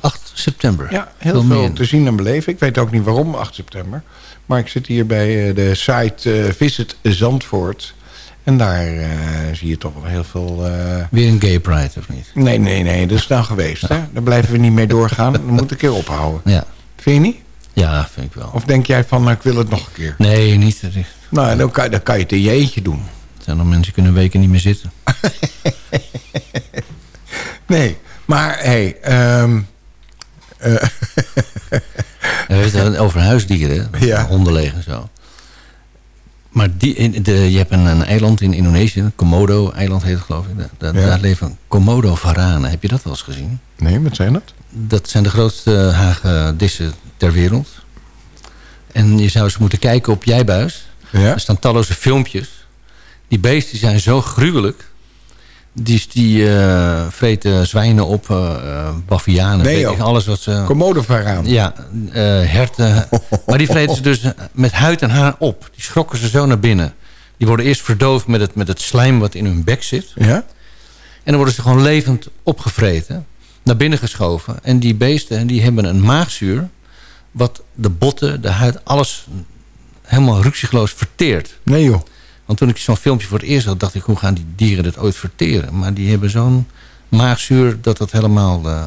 8 september.
Ja, heel
Veel
te zien en beleven. Ik weet ook niet waarom 8 september. Maar ik zit hier bij eh, de site Visit Zandvoort. En daar zie je toch wel heel veel... eh,
Weer een gay pride, of niet?
Nee, nee, nee, dat is nou geweest. Hè? Daar blijven we niet mee doorgaan. Dan moet ik een keer ophouden.
Ja.
Vind je niet?
Ja, vind ik wel.
Of denk jij van, nou, ik wil het nog een keer?
Nee, niet. Er
Nou, dan kan, dan kan je het in je eentje doen.
zijn nog mensen kunnen weken niet meer zitten.
Nee, maar hé, hey,
We hebben het over huisdieren,
Ja.
honden en zo. Maar die, de, je hebt een, een eiland in Indonesië, Komodo-eiland heet het geloof ik. Daar, daar,
Ja.
daar leven Komodo-varanen. Heb je dat wel eens gezien?
nee, wat zijn dat?
Dat zijn de grootste hagedissen ter wereld. En je zou eens moeten kijken op Jijbuis.
Ja?
Er staan talloze filmpjes. Die beesten zijn zo gruwelijk. Die, die eh, vreten zwijnen op, eh eh, bavianen,
Nee,
weet ik, alles wat ze...
Komodo varaan.
Ja, herten. Maar die vreten ze dus met huid en haar op. Die schrokken ze zo naar binnen. Die worden eerst verdoofd met het, met het slijm wat in hun bek zit.
Ja?
En dan worden ze gewoon levend opgevreten. Naar binnen geschoven. En die beesten die hebben een maagzuur. Wat de botten, de huid, alles helemaal ruksigloos verteert.
Nee joh.
Want toen ik zo'n filmpje voor het eerst had, dacht ik... hoe gaan die dieren dit ooit verteren? Maar die hebben zo'n maagzuur dat dat helemaal eh,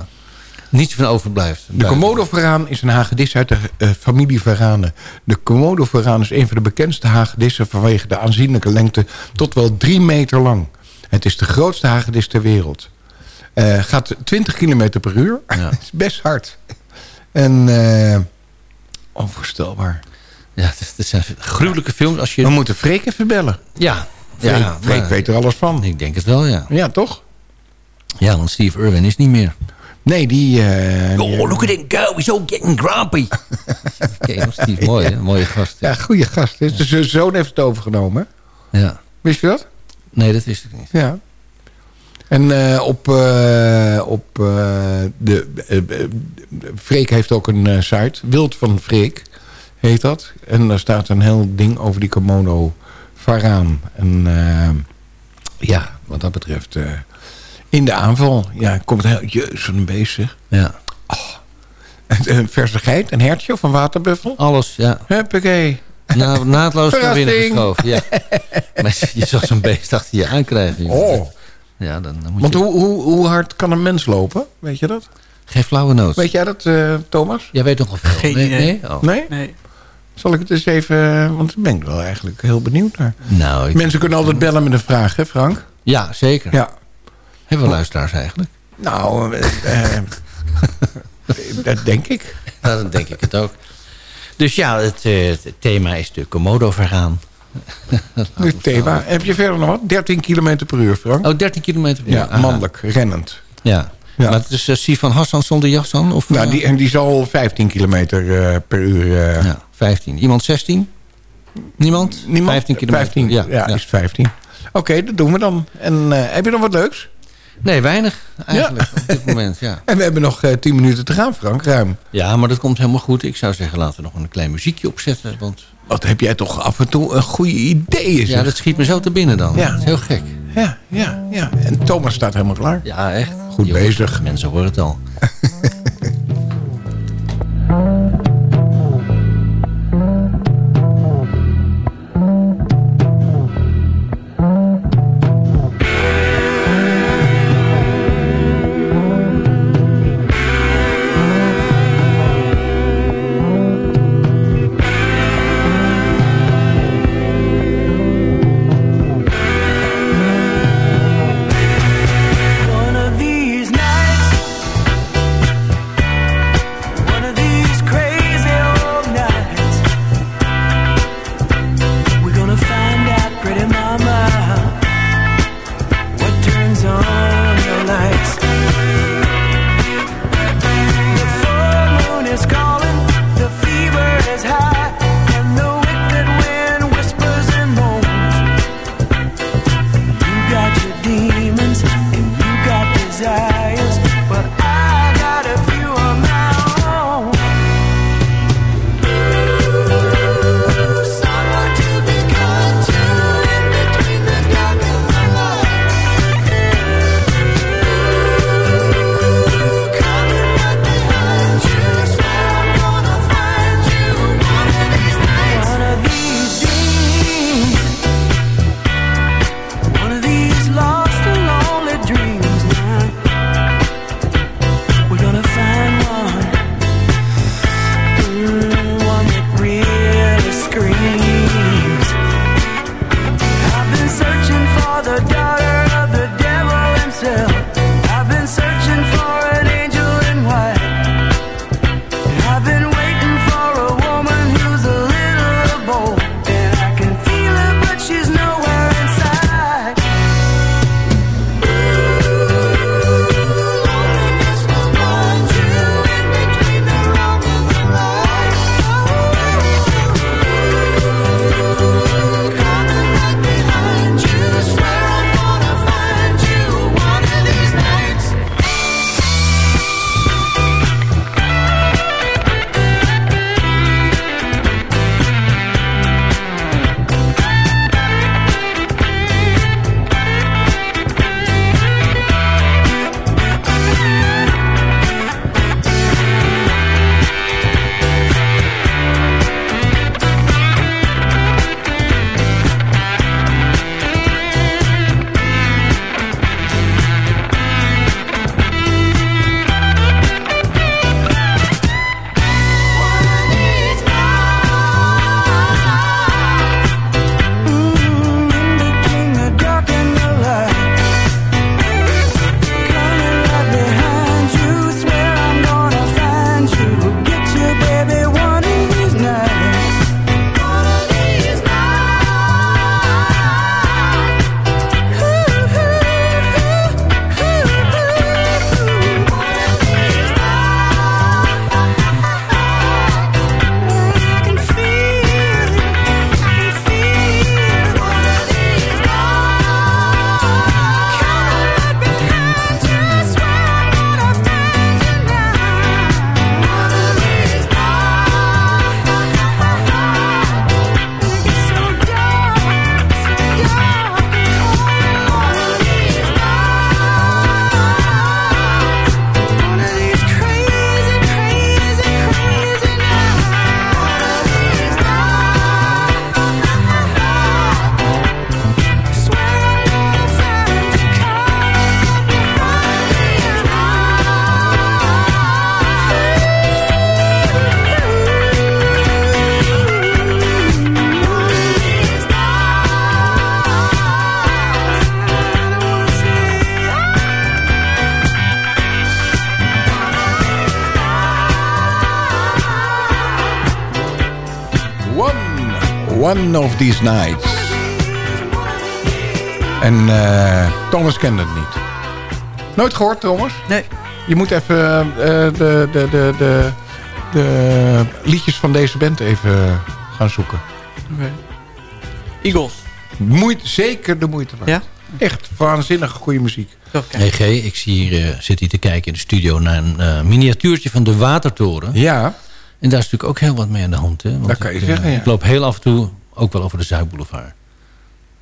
niets van overblijft.
De Komodo-varaan is een hagedis uit de eh, familie varanen. De Komodo-varaan is een van de bekendste hagedissen... vanwege de aanzienlijke lengte tot wel drie meter lang. Het is de grootste hagedis ter wereld. Eh, gaat 20 km per uur.
Ja.
Dat is best hard. En onvoorstelbaar.
Ja, het, het zijn gruwelijke films. Als je...
We moeten Freek even bellen.
Ja,
Freek,
ja
Freek
maar-
weet er alles van.
Ik denk het wel, ja.
Ja, toch?
Ja, want Steve Irwin is niet meer.
Nee, die... eh, die-
Oh, look at him go. He's all getting grumpy. Oké, dat Steve mooi, hè? Mooie gast.
Ja, goede gast. Dus Zijn zoon heeft het overgenomen.
Ja.
Wist je dat?
Nee, dat wist ik niet.
Ja. En eh, op, eh, op eh, de... Freek heeft ook een site. Wild van Freek heet dat. En daar staat een heel ding over die Komodo varaan. En ja, wat dat betreft... in de aanval. Ja, komt heel... Jezus, een beest zeg.
Ja.
Een verse geit, een hertje of een waterbuffel.
Alles, ja.
Huppakee.
Na, naadloos naar binnen geschoven. Ja. Maar je zag zo'n beest achter je aankrijgen. jongen.
Oh.
Ja, dan, dan moet
Want
je...
hoe, hoe, hoe hard kan een mens lopen? Weet je dat?
Geen flauwe noot.
Weet jij dat, eh, Thomas?
Jij weet nog veel.
Geen
nee?
idee.
nee? Oh.
Nee?
Nee.
Zal ik het eens even... Want daar ben ik wel eigenlijk heel benieuwd naar.
Nou, ik-
Mensen kunnen altijd bellen met een vraag, hè Frank?
Ja, zeker.
Ja.
Hebben we luisteraars eigenlijk?
Nou, eh, eh, dat denk ik.
Ja, dan denk ik het ook. Dus ja, het, eh, het thema is de Komodo
Het thema. Heb je verder nog wat? 13 km per uur, Frank.
Oh, 13 kilometer per uur.
ja, mannelijk, rennend.
Ja.
Ja.
Maar het is uh, Sifan Hassan zonder jas? Of,
Nou,
eh,
die, en die zal 15 kilometer eh, per uur... eh,
Ja, 15. Iemand 16? Niemand?
Niemand?
15 kilometer.
15, ja,
ja.
is 15. Oké, dat doen we dan. En heb je nog wat leuks?
Nee, weinig eigenlijk op dit moment, ja.
En we hebben nog eh 10 minuten te gaan, Frank, ruim.
Ja, maar dat komt helemaal goed. Ik zou zeggen, laten we nog een klein muziekje opzetten. Want
Wat heb jij toch af en toe een goede idee?
ja, dat schiet me zo te binnen dan.
Ja.
Dat is heel gek.
ja, ja, ja. En Thomas staat helemaal klaar.
Ja, echt.
Goed
Je-
bezig.
Mensen horen het al.
One of These Nights.
En eh, Thomas kende het niet. Nooit gehoord, Thomas?
Nee.
Je moet even eh, de, de, de, de, de liedjes van deze band even gaan zoeken.
Oké. Eagles.
Moeite, zeker de moeite waard.
Ja?
Echt waanzinnig goede muziek.
Hey G, ik zie hier, eh, zit hier te kijken in de studio naar een eh, miniatuurtje van de Watertoren.
Ja,
En daar is natuurlijk ook heel wat mee aan de hand. Hè? Want
Dat kan je
ik,
zeggen,
eh,
ja.
Ik loop heel af en toe ook wel over de Zuidboulevard.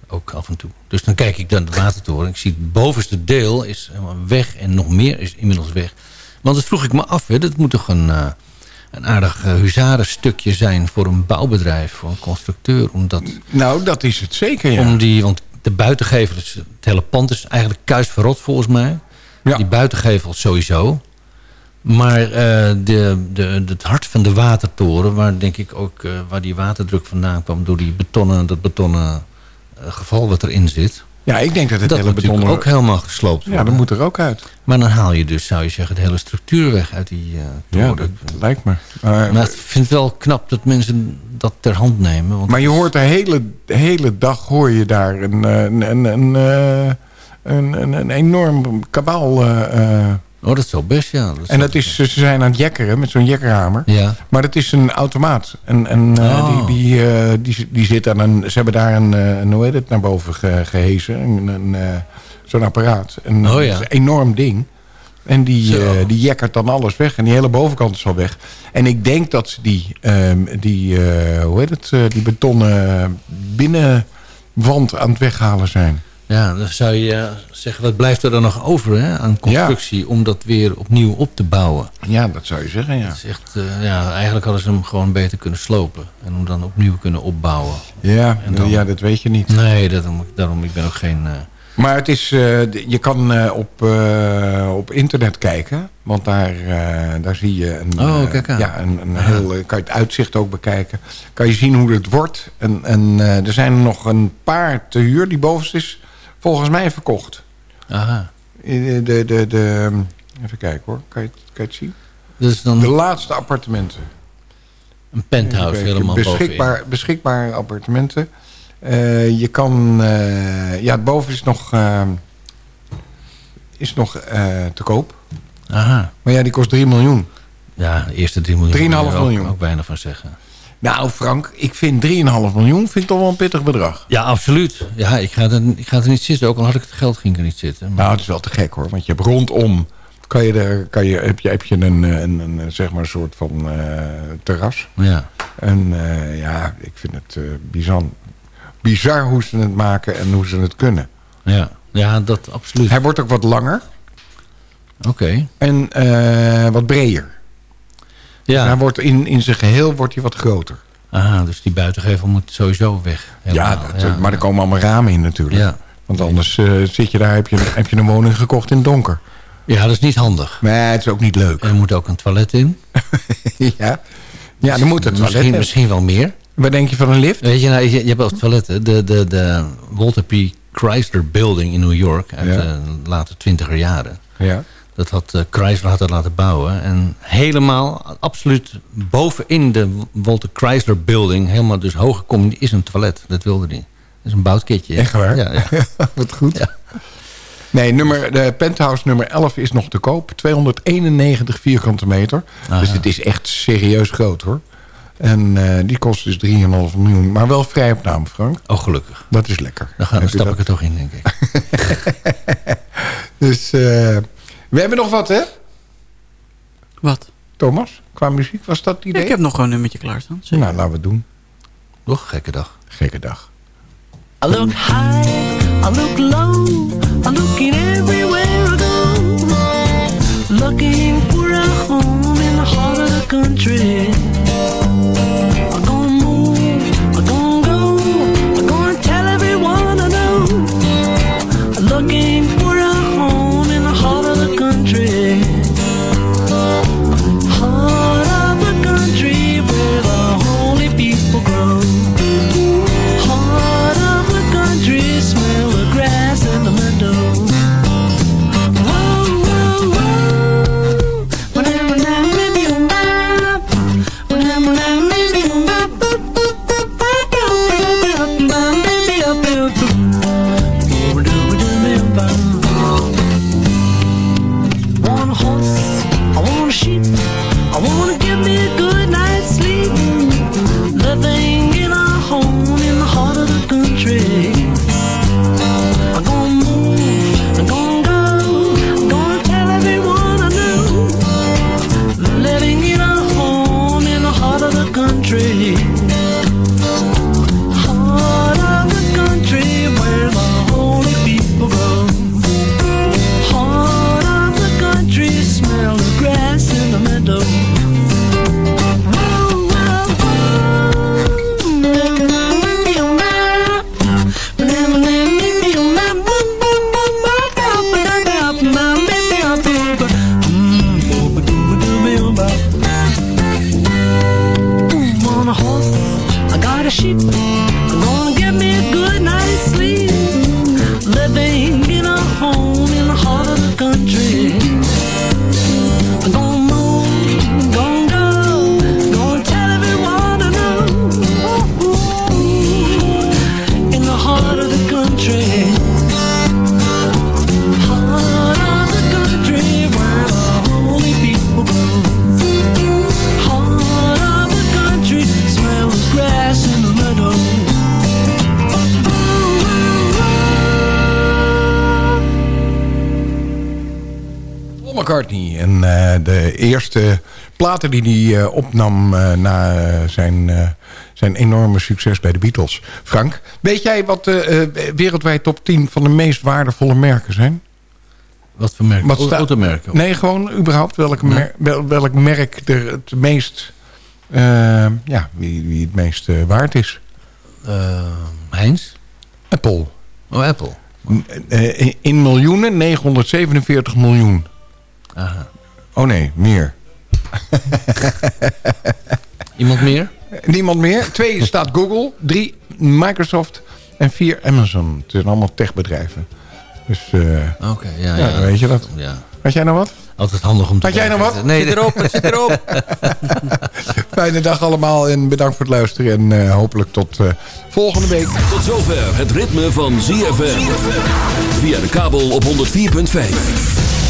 Ook af en toe. Dus dan kijk ik naar de Watertoren. Ik zie het bovenste deel is helemaal weg. En nog meer is inmiddels weg. Want dat vroeg ik me af. Hè? Dat moet toch een, eh, een aardig uh, huzarenstukje zijn voor een bouwbedrijf. Voor een constructeur. Omdat,
nou dat is het zeker, ja.
om die, want de buitengevel, het hele pand is eigenlijk kuis verrot volgens mij.
Ja.
Die buitengevel sowieso. Maar eh, de, de, het hart van de watertoren, waar denk ik ook eh, waar die waterdruk vandaan kwam door die betonnen, dat betonnen eh, geval wat erin zit.
Ja, ik denk dat het
dat
hele
moet natuurlijk
beton...
ook helemaal gesloopt
Ja,
worden.
dat moet er ook uit.
Maar dan haal je dus, zou je zeggen, de hele structuur weg uit die eh
Ja,
toren.
dat lijkt me. Maar,
ik vind het wel knap dat mensen dat ter hand nemen. Want
maar je hoort de hele, de hele dag hoor je daar een, een, een, een, een, een enorm kabaal.
Oh, dat zou best, ja. Dat
en dat is, ze zijn aan het jekkeren met zo'n jekkerhamer.
Ja.
Maar dat is een automaat. En, en eh,
Oh.
die, die, eh, die, die zit aan een... Ze hebben daar een, eh, een hoe heet het, naar boven ge, gehezen. Een, een, zo'n apparaat. En,
Oh, ja.
een enorm ding. En die, die jekkert dan alles weg. En die hele bovenkant is al weg. En ik denk dat ze die, ehm, die, hoe heet het, die betonnen binnenwand aan het weghalen zijn.
Ja, dan zou je eh, zeggen, wat blijft er dan nog over hè, aan constructie... om dat weer opnieuw op te bouwen?
Ja, dat zou je zeggen, ja.
Dat is echt, eh, ja, eigenlijk hadden ze hem gewoon beter kunnen slopen. En hem dan opnieuw kunnen opbouwen.
Ja,
En dan-
ja dat weet je niet.
Nee, daarom, daarom ik ben ook geen... eh,
Maar het is, je kan op, op internet kijken. Want daar, daar zie je een,
Oh, kijk
ja, een, een heel, kan je het uitzicht ook bekijken. Kan je zien hoe het wordt. En, en er zijn er nog een paar te huur. Die bovenste is volgens mij verkocht.
aha.
De, de, de, de, even kijken hoor. Kan je, het- kan je het zien?
Dus dan
De laatste appartementen.
een penthouse
kijken.
helemaal
beschikbaar, beschikbare appartementen. Eh, je kan... eh, ja, het boven is nog, eh, is nog eh, te koop.
Aha.
Maar ja, die kost 3 miljoen.
Ja, de eerste 3 miljoen.
3,5
moet je er ook-
miljoen.
Ook weinig van zeggen.
Nou, Frank, ik vind 3,5 miljoen vind ik toch wel een pittig bedrag.
Ja, absoluut. Ja, ik ga, er, ik ga er niet zitten. Ook al had ik het geld, ging ik er niet zitten. Maar,
Nou, het is wel te gek hoor. Want je hebt rondom... Kan je er, kan je, heb, je, heb je een, eh, een, een, zeg maar soort van eh, terras.
ja.
En eh, ja, ik vind het eh, bizar, bizar hoe ze het maken en hoe ze het kunnen.
Ja. ja, dat absoluut.
Hij wordt ook wat langer
Oké.
en eh, wat breder.
Ja.
Wordt in, in zijn geheel wordt hij wat groter.
Aha, dus die buitengevel moet sowieso weg.
Ja,
Helemaal.
dat, maar er komen allemaal ramen in natuurlijk.
Ja.
Want anders eh, zit je daar, heb je, heb je een woning gekocht in het donker.
ja, dat is niet handig.
Nee, het is ook niet leuk.
Er moet ook een toilet in.
ja, ja dan moet het toilet
misschien, misschien wel meer.
Wat denk je van een lift?
Weet je, nou, je, je hebt ook toiletten. De, de, de Walter P. Chrysler Building in New York uit
Ja.
de late twintiger jaren.
Ja.
Dat had eh, Chrysler had dat laten bouwen. En helemaal, absoluut bovenin de Walter Chrysler Building... helemaal dus hoog gekomen, is een toilet. Dat wilde hij. Dat is een bouwtkitje.
Echt waar?
Ja, ja.
Wat goed.
Ja.
Nee, nummer, de penthouse nummer 11 is nog te koop. 291 vierkante meter.
Aha.
Dus het is echt serieus groot hoor. En eh, die kost dus 3,5 miljoen. Maar wel vrij op naam, Frank.
Oh, gelukkig.
Dat is lekker.
Dan, gaan, dan stap ik er toch in, denk ik.
Dus eh, we hebben nog wat hè,
Wat?
Thomas? Qua muziek, was dat het
Ja,
idee?
ik heb nog een nummertje klaarstaan. Zeker.
Nou, laten we het doen.
Toch? Gekke dag.
Gekke dag.
I look high, I look low, I'm looking everywhere I go. Looking for a home in the heart of the country.
Eerste platen die hij eh, opnam eh, na eh, zijn, zijn enorme succes bij de Beatles. Frank, weet jij wat de wereldwijd top 10 van de meest waardevolle merken zijn?
Wat voor merk?
Wat
Automerken?
Nee, gewoon überhaupt welk,
Nee.
mer- wel- welk merk er het meest... ja, wie, wie het meest waard is.
Eh, Heinz?
Apple.
Oh, Apple.
In miljoenen 947 miljoen.
Aha.
Oh nee, meer.
Iemand meer?
Niemand meer. Twee staat Google. Drie Microsoft. En vier Amazon. Het zijn allemaal techbedrijven. Dus eh,
Oké, ja,
ja,
ja.
dan weet je dat.
Ja.
Had jij nog wat?
Altijd handig om te
Had jij nog
weten.
wat?
Nee,
Zit erop, zit erop.
Fijne dag allemaal en bedankt voor het luisteren. En eh, hopelijk tot eh, volgende week.
Tot zover het ritme van ZFM. Via de kabel op 104.5.